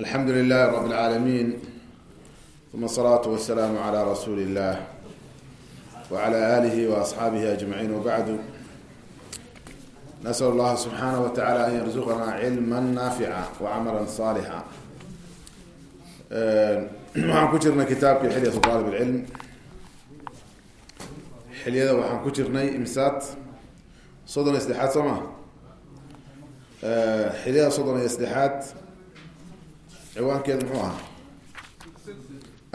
alxamdu lilahi rab اlcaalamiin uma asalaatu wasalaamu calaa rasuuli illah wacala aalihi waasxaabihi ajmaciin wabacdu nasal allaha subxaanah wa tacala an yarzuqana cilma naafica wacamala saalixa waxaan ku jirnay kitaabkii xilyatu aalib ilcilm xilyada waxaan ku jirnay imsaad soddon iyo saddexaad soo ma? Xilyada soddon iyo saddexaad ciwaankeedu muxuu ahaa?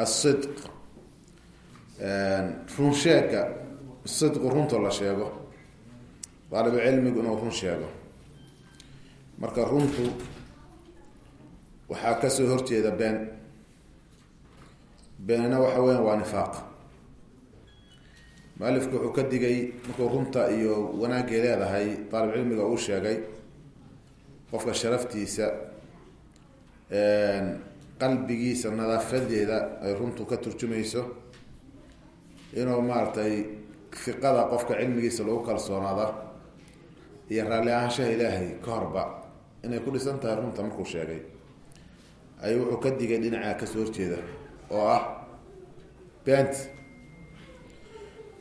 Asidq run sheega sidqu runtoo la sheego. Daalibucilmigu inuu run sheego. Marka runtu waxaa ka soo horjeeda been. Beenina waxa weyan waa nifaaq. Mualifku wuxuu ka digay markuu runta iyo wanaagay leedahay daalibcilmiga uu sheegay qofka sharaftiisa qalbigiisa nadaafadeeda ay runtu ka turjumayso inuu maaragtay fiqada qofka cilmigiisa lagu kalsoonaada iyo raalli ahaanshaha ilaahay ka horba inay ku dhisan tahay runta markuu sheegay. Ayuu wuxuu ka digay dhinaca ka soo horjeeda oo ah beenta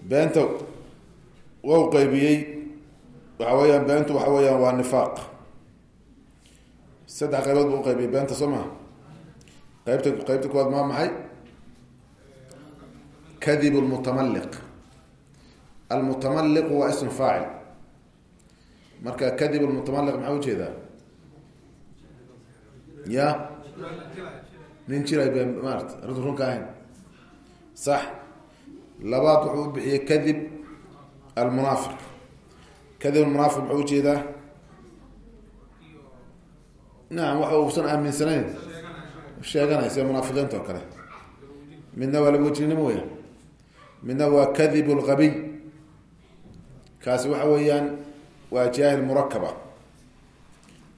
beenta wau qeybiyey waxa weeyaan beentu waxa weeyaan waa nifaaq saddex qaybood buu uqaybiyey beenta soo maa qaybta qaybta kuwaad maa maxay? Kadib lmutamaliq almutamaliqu waa ism faacil. Marka kadib lmutamaliq maxaa u jeedaa ya? Nin jiray be maarata arrintu runka ahayn. Sax. Labaad wuxuu u bixiyey kadib almunaafiq kadib almunaafiq muxuu u jeedaa nacam waxa uusan aaminsanayn. Sheeganay sida munaafiqiinta oo kale. Midna waa labawejinimo weya midna waa kadib lqabiy kaasi waxa weeyaan waa jaahil murakaba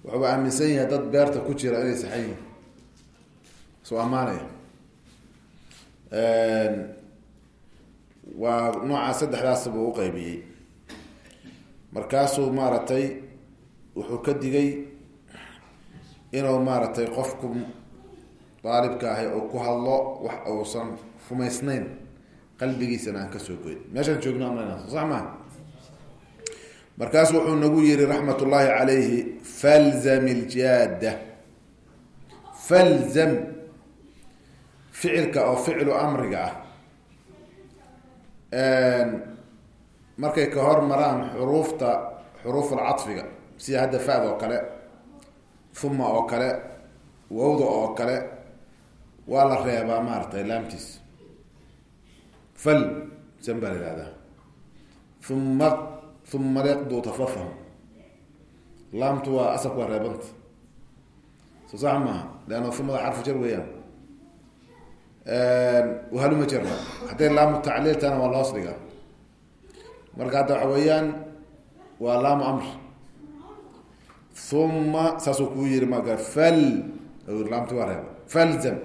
wuxuuba aaminsan yahay dad beerta ku jira inay saxan yihiin soo ammaanaya. Waa nooca saddexdaas buu uqeybiyey markaasuu maaragtay wuxuu ka digay inuu maaragtay qofku daalibka ahay oo ku hadlo wax uusan rumaysnayn qalbigiisana aan ka soo goyn. Meeshaan joogno amrayna sax maa markaasu wuxuu nagu yihi raxmat ullaahi calayhi falzam iljaada falzam ficilka oo ficlu amriga ah. Markay ka hor maraan xuruufta xuruuf alcadfiga sida hadda fad oo kale uma oo kale wawda oo kale waa la reebaa maaratay laamtiis. Fal san baa la ihahdaa uma uma yaqdu tafafahum. Laamtu waa asalku waa reebanta soo sax maaha leanna umada xarfu jar weeyaan. Wahaluma jara hadday laamu tacliil tahana waa loos dhigaa. Marka hadda waxa weeyaan waa laamu amr uma saasuu kuu yihi marka fal laamti waa reeba falzam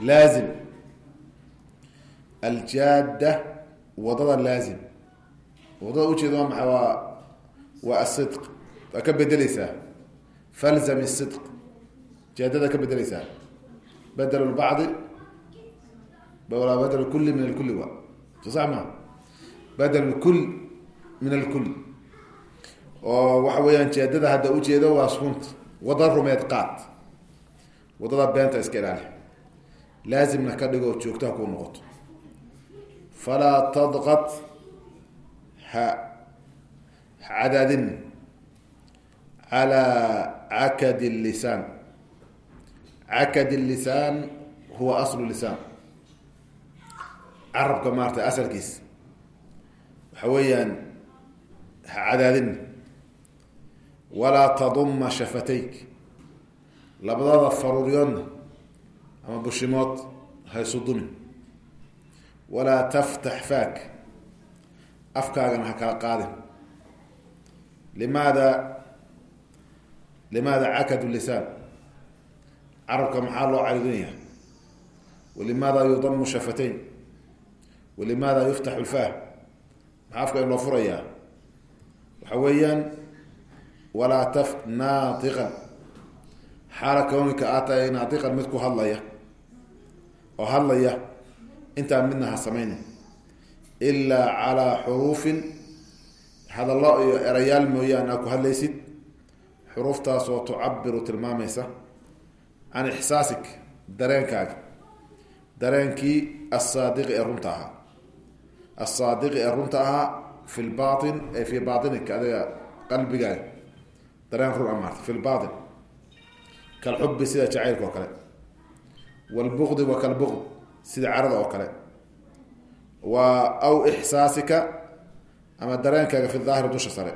laazim aljaada waddada laazim waddada ujeeda waa maxay waa asidq waa falzam isidq jaadada ka bedeleysaa bedel lbacdi bedel kuli min alkuli wa so sax ma bedel kul min alkul oo waxa weeyaan jeedada hadda ujeedo waa sunta wada rumeed qaad. Wadada beenta iska ilaali. Laazimna ka dhigo joogtaha kuu noqoto. Falaa tadqat ha cadaadin calaa cakad lisaan. Cakad lisaan huwa aslu lisaan. Carabka maarata asalkiis. Waxa weeyaan ha cadaadin walaa taduma shafatayk. Labadada faruuryoodna ama bushimood haysu dumin walaa taftax faak. Afkaagana ha kala qaadin. Limaada limaada cakadu lisaan. Carabka maxaa loo caridinaya walimaada yudamu shafatayn. Walimaada yuftaxu lfaah. Maxaa afka in loo furayaa? Waxa weeyaan walaa taf naatiqan. Xaala kawnika aad tahay naatiqan mid ku hadlaya oo hadlaya intaan midna ha samaynin. Ilaa calaa xuruufin hadallo iyo erayaal mooyaane aa ku hadlaysid. Xuruuftaas oo tucabiru tilmaamaysa. Can ixsaasik dareenkaaga dareenkii asaadiqi ee runta ahaa. Asaadiqi ee runta ahaa fi lbain ay fii baainika adiga qalbigaaga dareen run a maarta fi lbain kalxubi sida jacaylka oo kale wlbuqdi wa kalbuqd sida carada oo kale. Wa aw ixsaasika ama dareenkaaga fi daahiri dusha sare.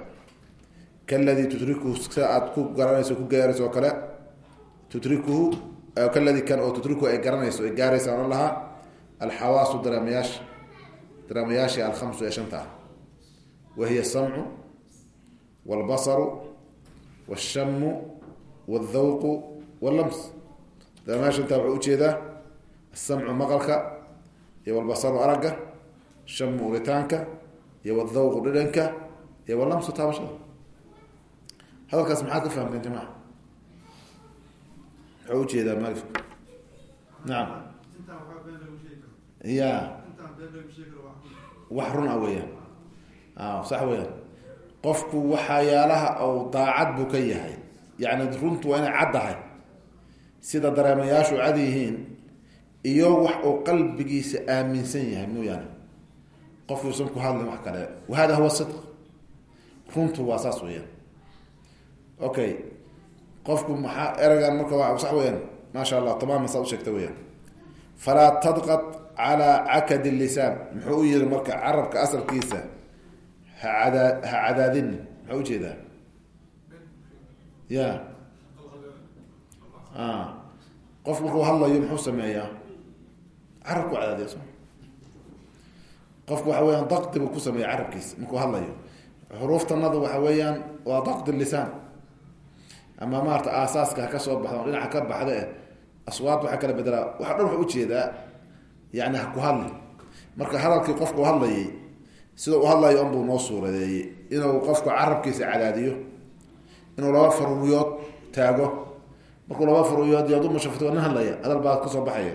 Kaladii tudrikuhu sida aad ku garanayso ku gaarayso oo kale tudrikuhu kaladii kan oo tudrikuhu ay garanayso ay gaaraysa ohan lahaa alxawaasu dareemayaasha dareemayaashii alkhamsu ee shanta ah. Wahiya asamcu walbasaru walshamu waldawqu wallams dareemayaasha shanta wuxuu u jeedaa asamcu maqalka iyo walbasaru aragga shamu uritaanka iyo waldawqu dhidhanka iyo wallamsu taabashada hadalkaas maxaad ka fahamteen jamaca muxuu u jeedaa malif nacam ya wax run ah weeyaan a sax weyaan qofku waxyaalaha ou daacad buu ka yahay. Yani runtu waa inay caddahay sida dareemayaashu cad yihiin iyo wax uu qalbigiisa aaminsan yahay mooyaane qofkuusan ku hadlin wax kale. Wahada huwa sidq. Runtu waa saas weyaan okay qofku maxaa ereygan marka waa sax weyaan maasha allah tamaama saa usheegta weyaan falaa tadqad calaa cakad lisaan. Muxuu u yihi marka carabka asalkiisa ha cadaa ha cadaadini maxaa u jeedaa ya qof markuu hadlayo muxuu sameeyaa carabku cadaadiya so qofku waxa weyaan daqdi buu ku sameeya carabkiisa markuu hadlayo xuruuftanada waxa weeyaan waa daqdi lisaan ama maarata aasaaska ha ka soo baxda dhinaca ka baxda eh aswaad waxaa kala bedelaa waxa dhan waxa u jeedaa yani ha ku hadli marka hadalkii qofku hadlayay sida u hadlayo unbuu noo suuradeeyey inuu qofka carabkiisa cadaadiyo inuu laba faruuryood taago. Markuu laba faruuryood iyo adu mashafto nin hadlaya hadal baa ka soo baxaya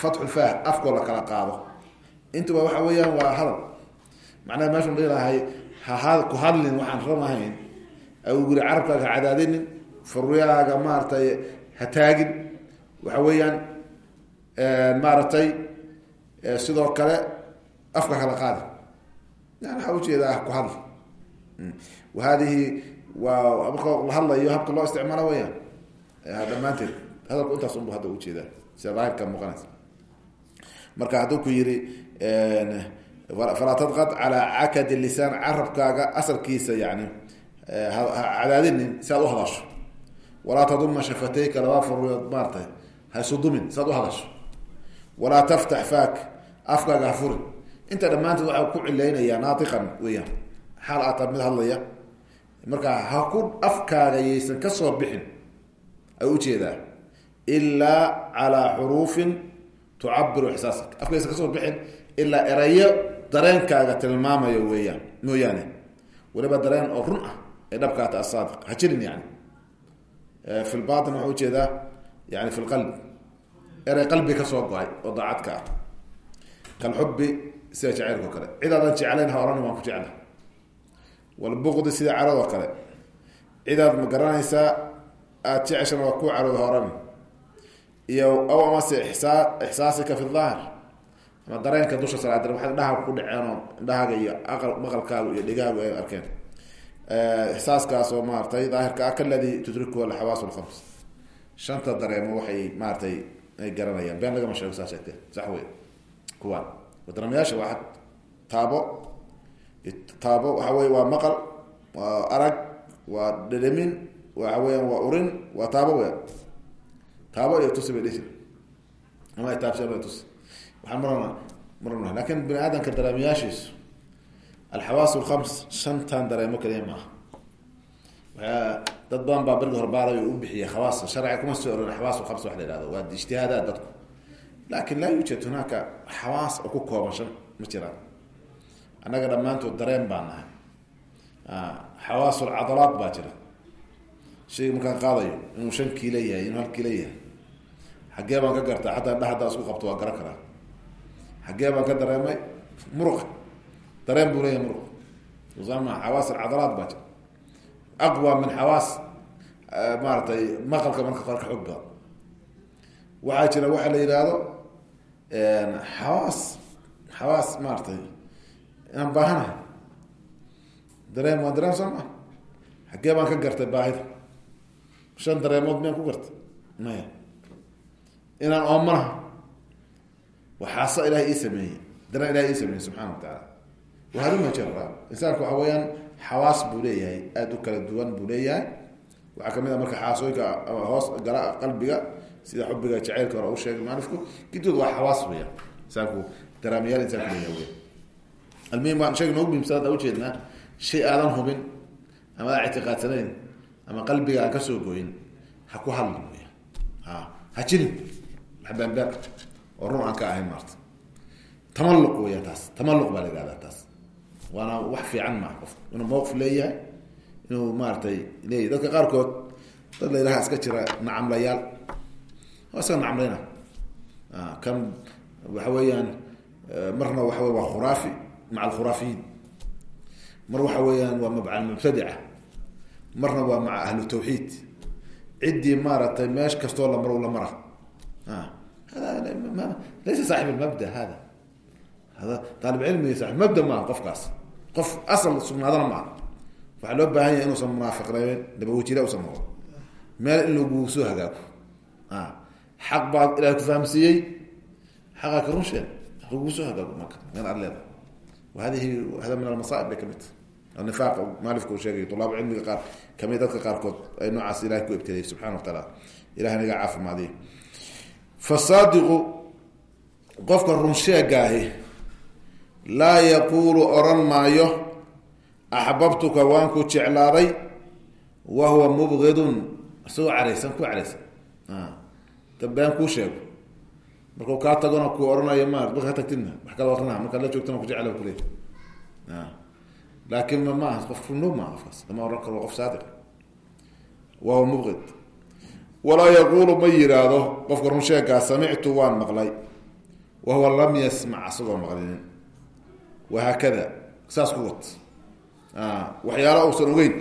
fatxu faah afkoo la kala qaado. Intuba waxa weeyaan waa hadal. Macnaha meeshu dhihi lahay ha ku hadlin waxaan ranahayn au guri carabkaaga ha cadaadinin faruuryahaaga maaratay ha taagin. Waxa weeyaan maaragtay sidoo kale afka kala qaadi yani waxaa u jeedaa ku hadl hadihi waa la hadlayo habka loo isticmaalo weyaan dhammaanteed hadalku intaas unbu hadda u jeedaa sida daahirka marka hadduu ku yihi falaa tadqad calaa cakadi lisaan carabkaaga asalkiisa yani cadaadinin si aad uhadasho walaa taduma shafatayka laba faruyood maaratay haysudumin si aad uhadasho walaa taftax faak afkaaga ha furin inta dhammaanteed waxaa ku cilaynayaa naatiqan weyaan xaal aata mid hadlaya. Marka ha ku afkaaga yaysan ka soo bixin ay u jeedaa ilaa calaa xuruufin tucabiru ixsaasik afkaysan ka soo bixin ilaa erayo dareenkaaga tilmaamayo weeyaan. Mooyaane waliba dareen oo run ah ee dhabkaata asaadiq ha jirin yani fi lbatin waxaa u jeedaa yani fi lqalbi erey qalbi ka soo go'ay oo daacadka ah. Kalxubi sida jacaylka o kale. Cid aadan jeclayn ha waan ku jecla walbuqdi sida caradoo kale. Cidaad ma garanaysaa aada jeceshana waa ku carooda ha ohan iyo aw amase isaa ixsaasika fi daahir ama dareenka dusha salaad waxay indhahaaga ku dhaceenoo indhahaaga iyo aqal maqalkaaga iyo dhegaagu ay arkeen. Ixsaaskaas oo maaratay daahirka ah kaladii tudrikuhu alxawaas lkhams shanta dareemo waxay maaratay ay garanayaan. Been lagama sheego saa sheegtee sax wey kuwaan dareemayaasha waa taabo. Taabo waxa wey waa maqal waa arag waa dhedhamin waxa weyaan waa urin waa taabo weya taabo iyo tusi bay dhisi ama taabsi ama tusi. Waxaan marana marana laakiin bini aadamka dareemayaashiisu alxawaas lkhams shantan dareemo kaliya maaha. Dad badan baa bergi horbaaday u bixiyay khawaas sharciga kuma soo orin xawaas lkhams wax la ihahdo waa ijtihaadaad dadku laakiin laa yuujad hunaaka xawaas oo ku kooban shan ma jiraan annaga dhammaantood dareen baa nahay xawaas lcadalaat baa jira shayga markaan qaadayo inuu shan kiilo yahay inuu hal kiilo yahay xaggee baan ka gartaa xataa dha haddaa isku qabto waa garan karaa xaggee baan ka dareemay muruqa dareen buu leeyahay muruq usama xawaas alcadalaat baa jira aqwa min xawaas maaratay maqalka marka ka xoog badan waxaa jira waxaa la yidhaahdo xawaas xawaas maaratay inaan baahanahay dareen waan dareen soo maa xaggee baan ka gartay baahida. Shan dareemood miyaan ku gartay? Maya. Inaan oomanaha waxaasa ilahay ii sameeyey. Dareen ilahay ii sameeyey subxana wa tacaala wahaluma jara insaanka waxa weeyaan xawaas buu leeyahay aada u kala duwan buu leeyahay. Waxaa ka mid a marka xaasooyinka hoos gala qalbiga sida xubiga jaceylka hore u sheegay maalifku gidood waa xawaas weyaan insaanku daraamayaal insaanku leeyahay almuhim waan sheega noogu muhimsan hadda ujeednaa shay aadan hubin ama aa ictiqaadsanayn ama qalbiga aan ka soo goyin ha ku hadlin wey ha ha jirin. Waxbaanbaar oo run aan ka ahayn maarta. Tamalluq weya taas. Tamalluq baa la yihahdaa taas. Waana wax fiican maa qof. Inuu mawqif leeyahay inuu maaratay leeyahy dadka qaarkood dad la yidhaha iska jira nacamlayaal iska nacamlayna kan waxa weeyaan marna waxa wey waa khuraafi maca alkhuraafiyiin. Mar waxa weeyaan waa mabca almubtadica. Marna waa maca ahlu tawxiid. Ciddii maaragtay meesh kastoo la maro la mara. Hada laysa saaxib almabda hada. Hada aalib cilmi saib mabda maaha qofkaas. Qof asal sugnaadana maaha. Waxaa loo baahan yahay inuusan munaafiqneen dabawajila usan noqon. Meel in lagu soo hagaago xaq baad ilahay ku fahamsiiyey xaqaa ka run sheeg lagu soo hagaago marka meel aad leedahay hadihi hada min almasaaib bay ka mid tahay nifaaq maalifka uu sheegay tulaab cilmiga qaar ka mid dadka qaarkood ay noocaas ilahay ku ibtiliyay subxana wa taala ilahay naga caafimaadiy fasaadiqu qofka runsheegaahi laa yaquulu oran maayo axbabtuka waan ku jeclaaday wa huwa mubgidun isagoo been kuu sheego. Markuu kaa tagona ku oranayo ma marka ka tagtidna. Wax kala warana markaad la joogtana ku jecla kule laakin ma maaha qof runo maaha qofkaas. Lama oran karo qof saadiq wa huwa mubgid walaa yaquulu ma yiraahdo qofka runsheegaa samictu waan maqlay. Wa huwa lam yasmac isagoo maqlinin. Wahaakada saas ku wat waxyaala uusan ogeyn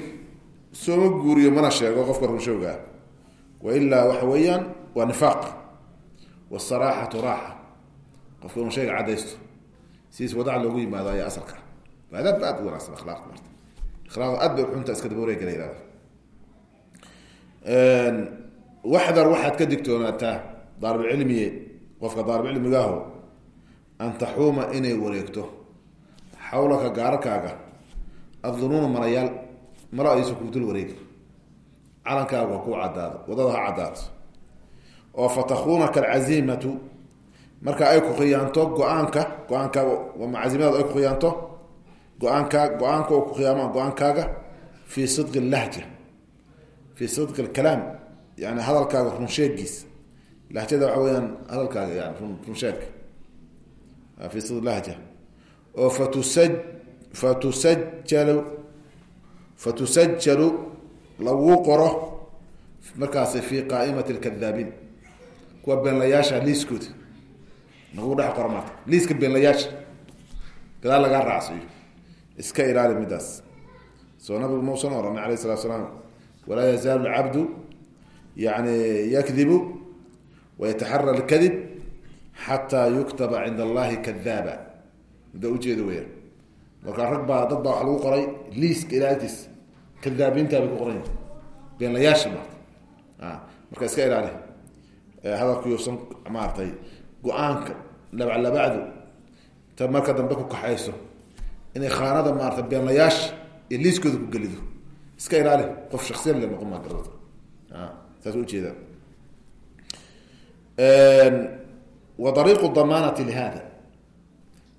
sooma guuriyo mana sheego qofka runshoogaa wailaa waxa weeyaan waa nifaaq. Wasaraaxatu raaxa. Qofka runsheega cadaysto sidiis wadaca loogu yimaado ayaa asalka. Aadaad ba aad u wanaagsan akhlaaqda marta. Akhlaaqda aad bay uxunta iska daba wareega la yihahda waxdar waxaad ka digtoonaataa daalibcilmiye qofka daalibcilmigaaho an taxuuma inay wareegto xawlaka gaararkaaga addunuuna malayaal malo aysa kuu dul wareegi. Calankaagu ha kuu cadaado waddada ha cadaato oo fatakuunaka alcaziimatu marka ay ku khiyaanto go'aanka go'aankaaga macaziimadaadu ay ku khiyaanto? Go'aankaa go'aanka oo ku khiyaama go'aankaaga fii sidqi lahja fii sidqi alkalaam yani hadalkaaga runsheegiis lahjada waxa weyaan hadalkaaga yani runsheeg fii sidqi lahja oo fatusa fatusajalu fatusajalu lagu qoro markaasi fi qaaimati lkadaabiin kuwa beenlayaasha liiskooda. Lagu dhex qoro marka liiska beenlayaasha gadaal lagaa raacsiiyo iska ilaali midaas. Soo nabigu mausan oranay alayh salatu salaam walaa yazaalu lcabdu yani yakdibu wayataxara lkadib xataa yuktaba cinda allahi kadaaba mida ujeeda weyaan markaa rag baa dad baa waa lagu qoray liiska ilaaltiis kadaabiinta bay ku qoran beenlayaasha marka marka iska ilaali hadalkuyuusan maaratay go'aanka labaclabacdu ta marka dambe ku kaxayso inay khaanada maarata beenlayaasha iyo liiskooda ku gelido iska ilaali qof shaksiyan le noqon maa garata saas ujeeda wa ariiqu damaanati lihada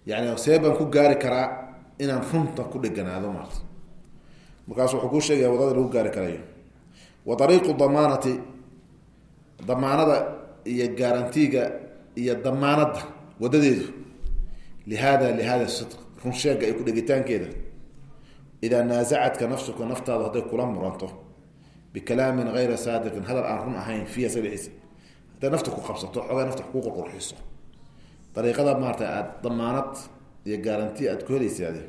yani see baan ku gaari karaa inaan runta ku dheganaado maarta markaasu wuxuu kuu sheegaya waddada lagu gaari karayo. Wa ariiqu damaanati damaanada iyo garantiga iyo damaanada wadadeedu. Lihada lihada sidq. Run sheega ay ku dhegitaankeeda. Idaa naasacadka nafsuka naftaadu hadday kula muranto. Bikalaamin gayra saadiqin. Hadal aan run ahayn fiiha sabiisa hadday nafta ku qabsato xoogaa nafta ku qurqurxiso. Dariiqada maarata aada damaanad iyo gaaranti aad ku helaysaade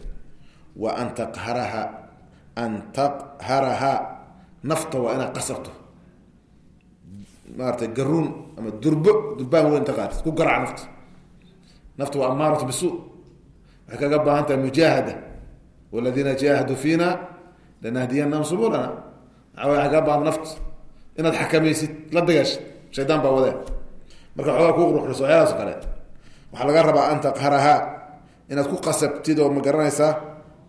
wa an taqharaha an taqharaha nafta waa inaad qasabto maarata garuun ama durbo durbaan weyn inta qaatid ku garac nafta. Nafta waa amaaratu bisu. Waxay kaga baahan tahay mujaahada. Waladiina jaahaduu fiina lanahdiyanahum subulana waxaa kaga baahan naft inaad xakamaysid la dagaashid shaydaan baa wadee marka xoogaa ku qurxriso waxyaalaas o kale. Waxaa laga rabaa an taqharaha inaad ku qasabtid oo ma garanaysaa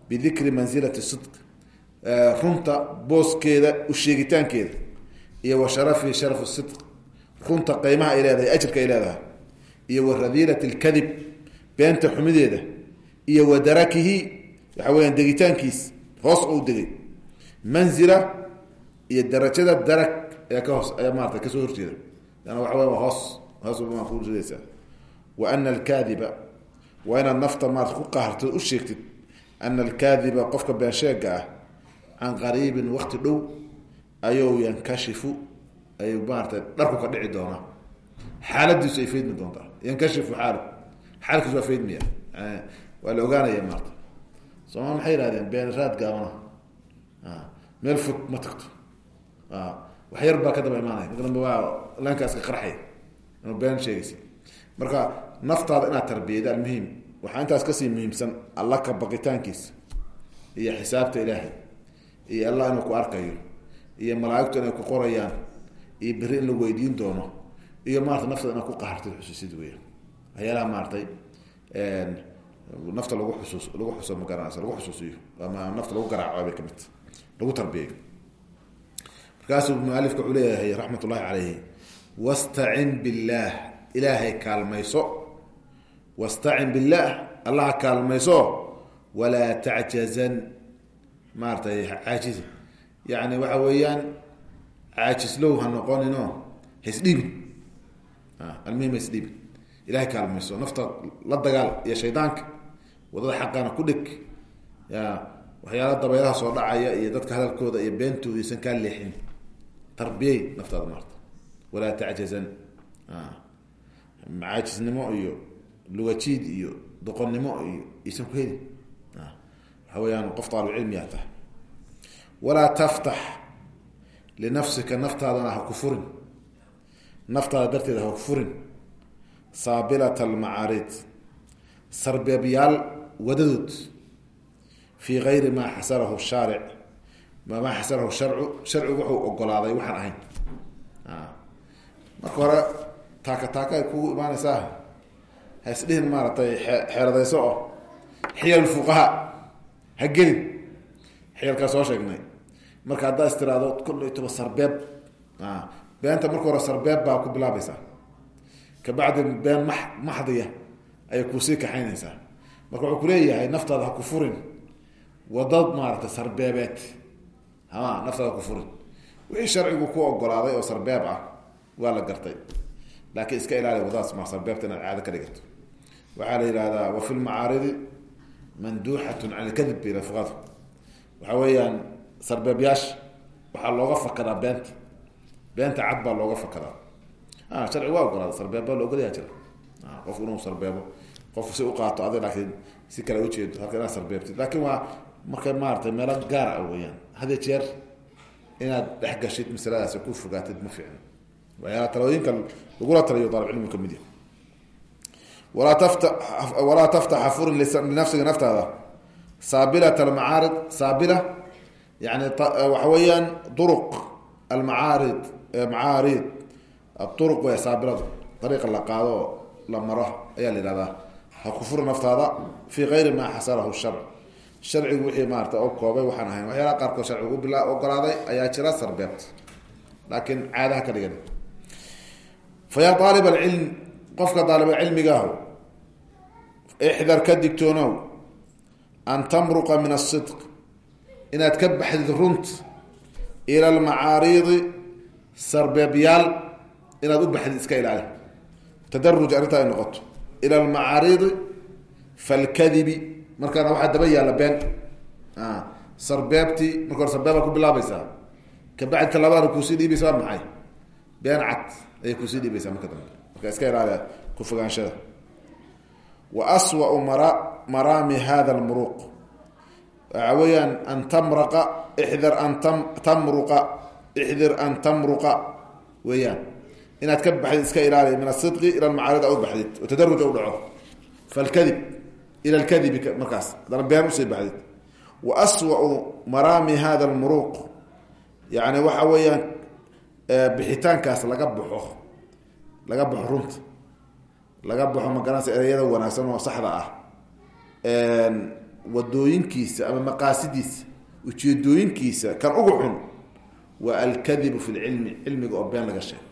bidikri mansilati sidq. Runta booskeeda u sheegitaankeeda iyo wa sharafihi sharafu sidq. Runta qeymaha ay leedahay ajirka ay leedahay. Iyo wa radiilati lkadib beenta xumideeda. Iyo wa darakihi waxa weyaan degitaankiis hoos ou degay. Manzila iyo darajada darag ee ka hoos ayaa maarata ka soo horjeeda leanna waxa wey waa hoos hoos maa kuridaysaa wa ana alkaadiba waa inaad nafta maarata ku qahartid u sheegtid ana alkaadiba qofka beensheega ah can qariibin wakti dhow ayuu yankashifu ay maarata dharku ka dhici doonaa. Xaaladiisu ay faydmi doontaa. Yankashifu xaal xaalkiisu waa faydmiya waa la ogaanaya maarata sooma maxay yihahdeen been raad gaabana. Meel fog ma tagto. Wax yar baa ka daba imaanaya. Marka dambe waa laanka iska qarxay inuu been sheegaysa. Marka naftaada inaad tarbiyada almuhim waxaa intaas ka sii muhiimsan alla ka baqitaankiisa iyo xisaabta ilaahay iyo allah inuu ku arkayo iyo malaaigtu inay ku qorayaan iyo beri in la weydiin doono iyo maarata naftaada inaad ku qahartid xusuusid weya waxyaalaha maaratay nafta lagu xusuus lagu xuso ma garanaysa lagu xusuusiyo ama nafta lagu garaaco bay ka mid lagu tarbiyayo markaasuu mualifka wuxuu leeyahay raxmat ullahi caleyhi wastacin billaah ilaahay kaalmayso wastacin billaah allaha kaalmayso walaa tacjazan maaratay caajiz yani waxa weeyaan caajislow ha noqonino haisdhiibin almuhim haisdhiibin ilahay kaalmayso nafta la dagaal iyo shaydaanka waddada xaqana ku dheg ya waxyaala dabaylaha soo dhacaya iyo dadka hadalkooda iyo beentooda isan kaa leexin. Tarbiyey naftaada maarta walaa tacjazan. Macaajisnimo iyo lugajiid iyo doqonnimo iyo isan ku heli waxa weyaan qof aalibcilmiyaa tahay walaa taftax linafsika naftaadana ha ku furin. Naftaada darteeda ha ku furin. Saabilat almacaarid. Sarbeebyaal wadadood. Fii gayri maa xasarahu shaaric. Maa xasarahu sharcu sharcigu wuxuu ogolaaday waxaan ahayn. Marka hore taaka taaka ay kugu imaanaysaa. Ha isdhihin maaratay xeeradayso. Oo xiyal fuqaha ha gelin. Xiyalkaa soo sheegnay marka haddaa is tiraado toba sarbeeb beenta marka hore sarbeeb baa ku bilaabaysaa kabacdi been ma maxdiya ayay kuusii kaxaynaysaa. Marka wuxuu kuleeyahay naftaada ha ku furin. Wadad maarata sarbeebeed. Hama naftaada ha ku furin. Wixii sharcigu ku ogolaaday oo sarbeeb ah waa la gartay. Laakiin iska ilaali wadadaas ma sarbeebta inaad caado ka dhigato. Waxaa la yihahdaa wa fi lmacaaridi manduuxatun can ilkadib bi rafqadu waxa weeyaan sarbeebyaasha waxaa looga fakadaa beenta. Beenta cad baa looga fakadaa sharci waa ogolaada sarbeeb baa la ogolyaa jira qofku inuu sarbeebo qofku si uqaato adi laakiin si kale ujeedo halka inaad sarbeebtid laakiin waa markay maaratay meelo gaar ah weyaan hadiyo jeer inaad dhex gashid masaladaas ku fogaatid ma fiicno waxyaala talooyinka lagula taliyo daalibcilmigu ka mid yahay walaa tafta walaa taftaxa furin linafsiga naftaada. Saabilat almacaarid saabila yani waxa weeyaan duruq almacaarid macaarid aduruq way saabiladu dariiqa la qaado oo la maro ayaa la yihahdaa ha ku furi naftaada fii gayri maa xasarahu sharc. Sharcigu wixii maarata oo koobay waxaan ahayn waxyaalaha qaarkood sharcigu bila ogolaaday ayaa jira sarbeebta laakiin caadaha ka dhigan. Fa yaa aalib alcilm qofka daalibacilmigaahu ixdar ka digtoonow an tamruqa min asidq inaad ka baxdid runt ila almacaariidi sarbeebyaal inaad u baxdid iska ilaali. Tadaruj arrintaa ay noqoto. Ila almacaariidi falkadibi. Markaana waxaa daba yaalla been. Sarbeebtii marka hore sarbeebaa ku bilaabaysaa. Kabacdi labaadna kuusii dhiibaysa waa maxay? Been cad ayay kuusii dhiibaysaa marka dambe. Marka iska ilaaliya ku fogaanshada wa mara maraami hada lmuruq waxa weeyaan an tamraqa ixdir an tam tamruqa ixdir an tamruqa weeyaan. Inaad ka baxdid iska ilaaliya min asidqi ila lmacaarida u baxdid oo tadaruja u dhaco. Falkadib ila lkadibi markaas haddana been u sii baxdid. Wa aswau maraami hada lmuruq yani waxa weeyaan bixitaankaas laga baxo laga baxo runta. Laga baxo magaranaysa ereyada wanaagsan oo saxda ah wadooyinkiisa ama maqaasidiisa ujeedooyinkiisa kan ugu xun waa alkadibu fi lcilmi cilmiga oo been laga sheego.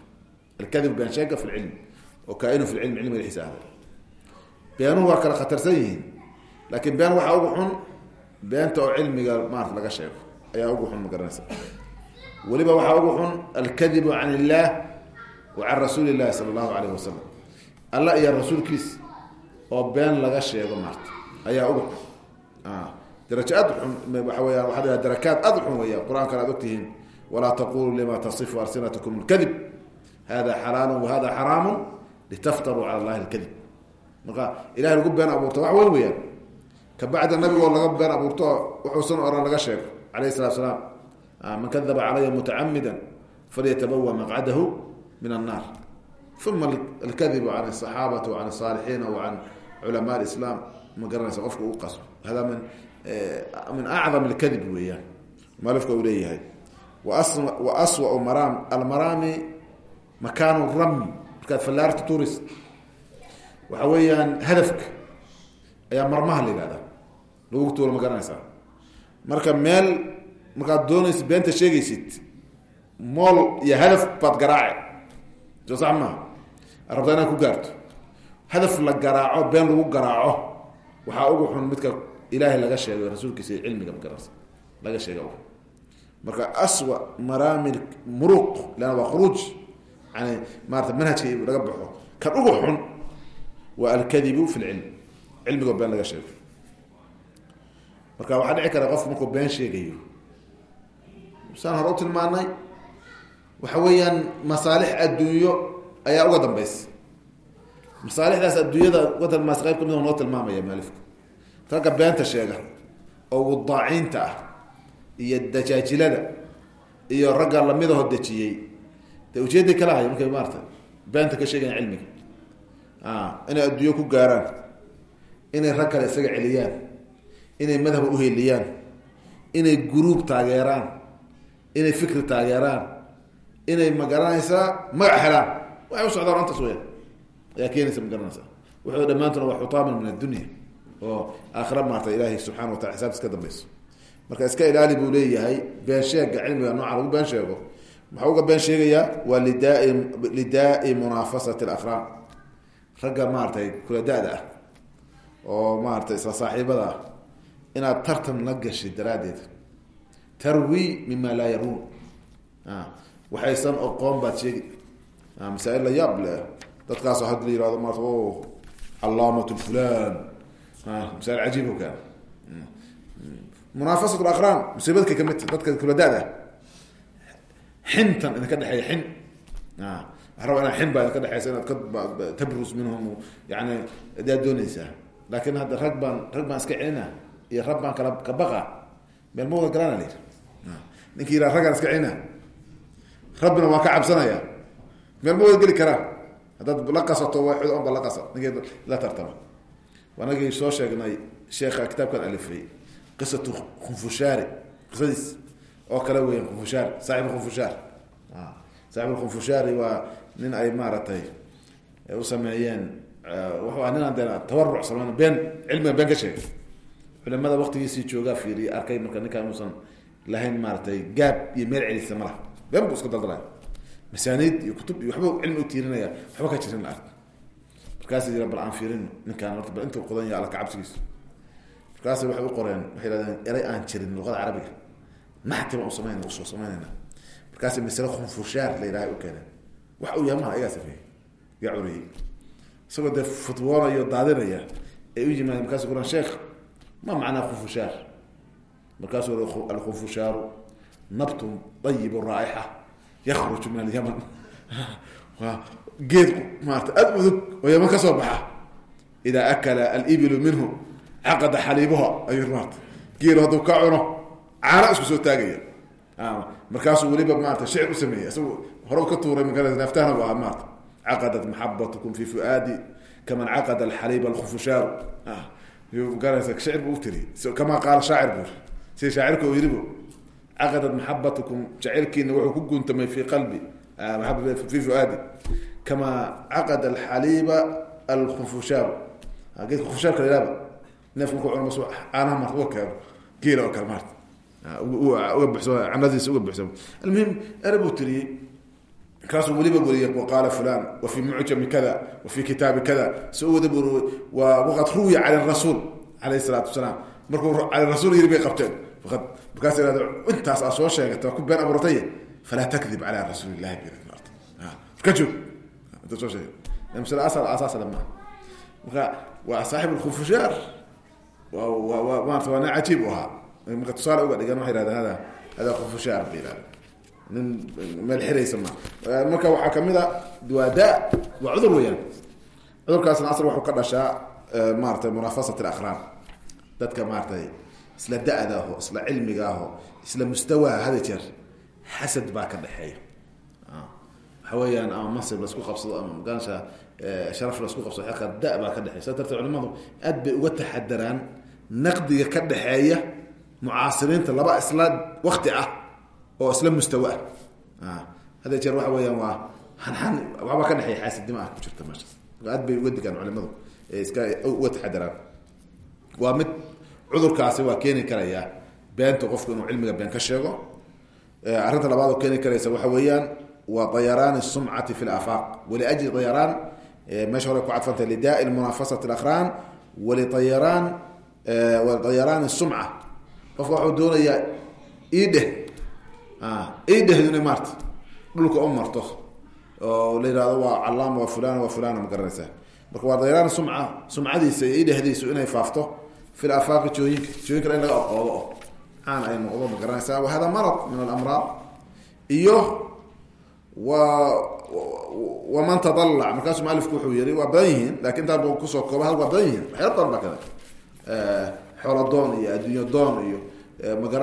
Alkadibu been sheega fi lcilmi oo kaainu fi lcilmi cilmiga dhexdiisa ahday beenuhu waa kala khatarsan yihiin laakiin been waxaa ugu xun beenta oo cilmiga maarata laga sheego ayaa ugu xun magaranaysa weliba waxaa ugu xun alkadibu can illaah wa can rasuuli llahi sala allahu alayh wasalam alla iyo rasuulkiis oo been laga sheego maarta ayaa ugu xun darajo aad waxa weya waxa la darakaad aad xun weya qur'aankan aad ogtihiin. Walaa taquluu lima tasifu alsinatkum lkadib hada xalaalu wahada xaraamu litaftaruu cala allahi lkadib marka ilahay lagu been abuurto wax weyn weyaan kabacda nabigoo laga been abuurto wuxuusan oran laga sheego. Alayh salatu salaam. Man kadaba calaya mutacamida falyatabawa maqcadahu min annaar. Uma alkadibu can asaxaabati wa can asaalixiina wa can culamaa lislaam ma garanaysa qofka uu qasbo hada min min acdam alkadib weeyaan. Malifka uu leeyahay. Wa aswau maraam almaraami makaanu rami markaad fallaarta turis waxa weeyaan hadafka ayaa marmaha la yihahdaa lagu tuuro ma garanaysaa marka meel markaad doonaysa beenta sheegaysid mool iyo hadaf baad garaace soo sax maaha. Rabtaa hadaf la garaaco been lagu garaaco waxaa ugu xun midka ilaahay laga sheegay rasuulkiisa iyo cilmiga magaranaysa laga sheega marka aswa maraami muruq leanna waa khuruuj yani maarata manhajka laga baxo. Kan ugu xun waa alkadibu fi lcilm cilmigoo been laga sheego marka waxaa dhici kara qof markuu been sheegayo saan hore u tilmaanay waxa weeyaan masaalix adduunyo ayaa uga dambaysa masaalixdaas adduunyada wadanmaas qayb ka mid noo tilmaamaya maalifku ragga beenta sheega oo wadaaciinta ah iyo dajaajilada iyo ragga lamidaho dejiyey de ujeeday kala haya markay maarata beenta ka sheegayan cilmiga. Inay adduunyo ku gaaraan inay rag kale isaga celiyaan inay madhab uheliyaan inay guruub taageeraan inay fikri taageeraan inay ma garanaysaa magac helaan. Waxay u socdaan antaas weya ayaa keenaysa ma garanaysaa wuxuu dhammaantuna waa xutaaman min addunya oo aakhira maarta ilaahay subxana watala xisaabtis ka dambeyso marka iska ilaali buu leeyahay been sheega cilmiga nooca lagu been sheego. Maxaa uga been sheegayaa? Waa lidaai lidaai munaafasati alafraam ragga maaratay kula da-da ah oo maaratay isla saaxiibada ah inaad tartan la gashay daraaddeed. Tarwi mima laa yaruun. Waxaysan oqoon baad sheegi. Masaail la yaab leh dadkaasoo had la yihahdo maarata o calaamat fulan masaail cajiib o kaa munaafasat aqraan musiibadka ka mid ta dadka kula da-da. Xintan idinka dhexeeya xin. Waa raba inaa xin baa idinka dhexeysa inaad ka tabrus minhum yani adaad dooneysaa laakin hadda rag baan rag baan iska celina iyo rag kala ka baqa meel ma wada galaana la yidhi. Ninki yiraa raggaan iska celina rabbina waa ka cabsanaya. Meel ma wada geli karaan haddaad la qasato waxid on ba la qasa ninkii la tartama wanagii soo sheegnay sheekha kitaabkan alifay qisatu khunfushaari qisadiis oo kale weya khunfushaari saaxib khunfushaar saaxib khunfushaari waa nin ay maaragtay u sameeyeen wuxuu ah ninaan de tawaruc sameyn been cilmiga been ka sheegay. Culimada waktigiisii joogaa arkay marka ninkaan inuusan lahayn maaratay gaab iyo meel celisa ma laha. Been buu iska daldalaya masaaniid iyo kutub iyo waxba cilmi u tiirinaya waxba ka jirin ark markaas bal aan fiirino ninkaan horta bal intuu qodan yahay alla markaas waxay u qoreen waxay yidhahdeen eray aan jirin luqada carabiga naxti baan u sameynana u soo sameynayna markaas masale khunfushaar la yidhaha u keeneen. Wax uu yahay maha ayagaa safeeyey yaa curiyey isagoo dee futwoonayo daadinaya ay u yimaadeen markaasu kuran sheekh ma macnaa khunfushaar markaasuu alkhunfushaaru nabtun ayib raaixa yakruju min alyaman waa geed maarata aada udug oo yaman ka soo baxa. Idaa akala alibilu minhu caqada xaliibuha ayuu maarata geelo hadduu ka cuno caana isku soo taagaya. Markaasuu weliba maarata shicir u sameeyey isagu hore ka tuuray ma naftahna bu ahaa maarata caqadat maxabatkum fi fuaadi kaman caqada alxaliib alkhufushaaru magaraysa shicir buu utiri kamaa qaala shaacir buu sida shaacirka oo yiribu caqadat maxabatukum jacaylkiina wuxuu ku guntamay fi qalbi fi fuaadi kamaa caqada alxaliiba alkhufushaaru geedka khufushaarka layaaba neefka marku cuno mas caanaha marta uga keeno geela oo kale maarta uga buxsam canadiisa uga buxsamo almuhim ere buu tiriyey markaasuu weliba weriyey waqaala fulan wa mucjami kada wa kitaabi kada so wada bur wa waqad ruwiya cala rasuul alayh salaatu wasalaam markuu cala rasuul yiri bay qabteen markaas ihahd intaas aa soo sheegata waa ku been abuurtay falaa takdib cala rasuuli illahi ka joog inta soo asaasale maaha marka waa saaxib alkhufushaar wa wa maarata waa nin cajiib u ahaa marka tusaale uga dhigan waxay yhahdeen hada hada khufushaar bay yihahden nin meel xiraysa ma marka waxaa ka mid a waa da waa cudur weyaan cudurkaasna asal waxuu ka dhashaa maaratay munaafasat alaqraan dadka maaratay isla da-da aho isla cilmiga aho isla mustawaa hada jeer xasad baa ka dhexeeya waxa weeyaan ama masib la isku qabsado ama magansha sharaf la isku qabsado aka da baa ka dhexeya saa darteed culimadu aad bay uga taxadaraan naqdiga ka dhexeeya mucaasiriinta laba isla wakti ah oo isla mustawa ah. Hada jeer waxa weeyaan waa hanxan waxbaa ka dhexeeya xaasidnimo ah ku jirta meeshaas aad bay uga digaan culimadu iska uga taxadaraan waa mid cudurkaasi waa keeni karaya beenta qofku inuu cilmiga been ka sheego. Arinta labaad oo keeni karaysa waxa weeyaan wa dayaraani sumcati fi lafaaq waliajli dayaraan meesha hore ku cadfanta lidai munafasati akhraan walidayaraan walidayaraani sumca. Qofka waxuu doonayaa idheh idhehduna maarta dhulka u marto oo la yihahdo waa calaam waa fulan waa fulan ma garanaysaa. Marka waa dayraan sumca sumcadiisa iyo idhehdiisu inay faafto fi lafaaqi jooyinka jooyinkana in laga aqoodo o caan ay noqdo ma garanaysaa wa hada marad min alamraad iyo wa waman tadalac markaasuu mualifku wuxuu yihi waa badan yihiin laakiin intaa bu ku soo kooba hal waa badan yihiin. Waxyaala badan ba kada xoolo doon iyo adduunyo doon iyo magara